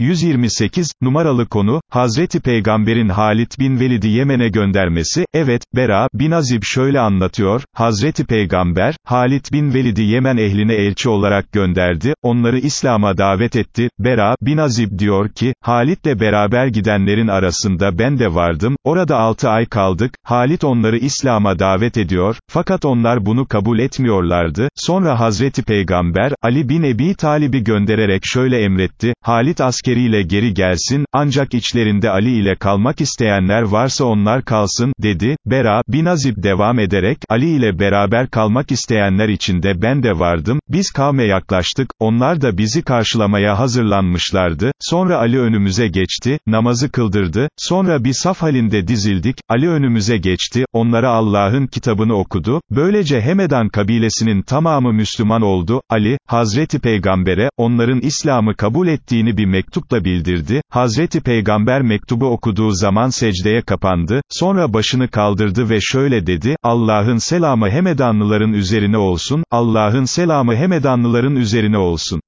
128, numaralı konu, Hazreti Peygamber'in Halit bin Velid'i Yemen'e göndermesi, evet, Bera bin Azib şöyle anlatıyor, Hazreti Peygamber, Halit bin Velid'i Yemen ehline elçi olarak gönderdi, onları İslam'a davet etti, Bera bin Azib diyor ki, Halit'le beraber gidenlerin arasında ben de vardım, orada altı ay kaldık, Halit onları İslam'a davet ediyor, fakat onlar bunu kabul etmiyorlardı, sonra Hazreti Peygamber, Ali bin Ebi Talib'i göndererek şöyle emretti, Halit askeriyle geri gelsin, ancak içlerinde Ali ile kalmak isteyenler varsa onlar kalsın, dedi, Bera, bin Azib devam ederek, Ali ile beraber kalmak isteyenler içinde ben de vardım, biz kavme yaklaştık, onlar da bizi karşılamaya hazırlanmışlardı, sonra Ali önümüze geçti, namazı kıldırdı, sonra bir saf halinde dizildik, Ali önümüze geçti, onlara Allah'ın kitabını okudu, böylece Hemedan kabilesinin tamamı Müslüman oldu, Ali, Hazreti Peygamber'e, onların İslam'ı kabul ettiğini bir mektupla bildirdi, Hazreti Peygamber mektubu okuduğu zaman secdeye kapandı, sonra başını kaldırdı ve şöyle dedi, Allah'ın selamı Hemedanlıların üzerine olsun, Allah'ın selamı Hemedanlıların üzerine olsun.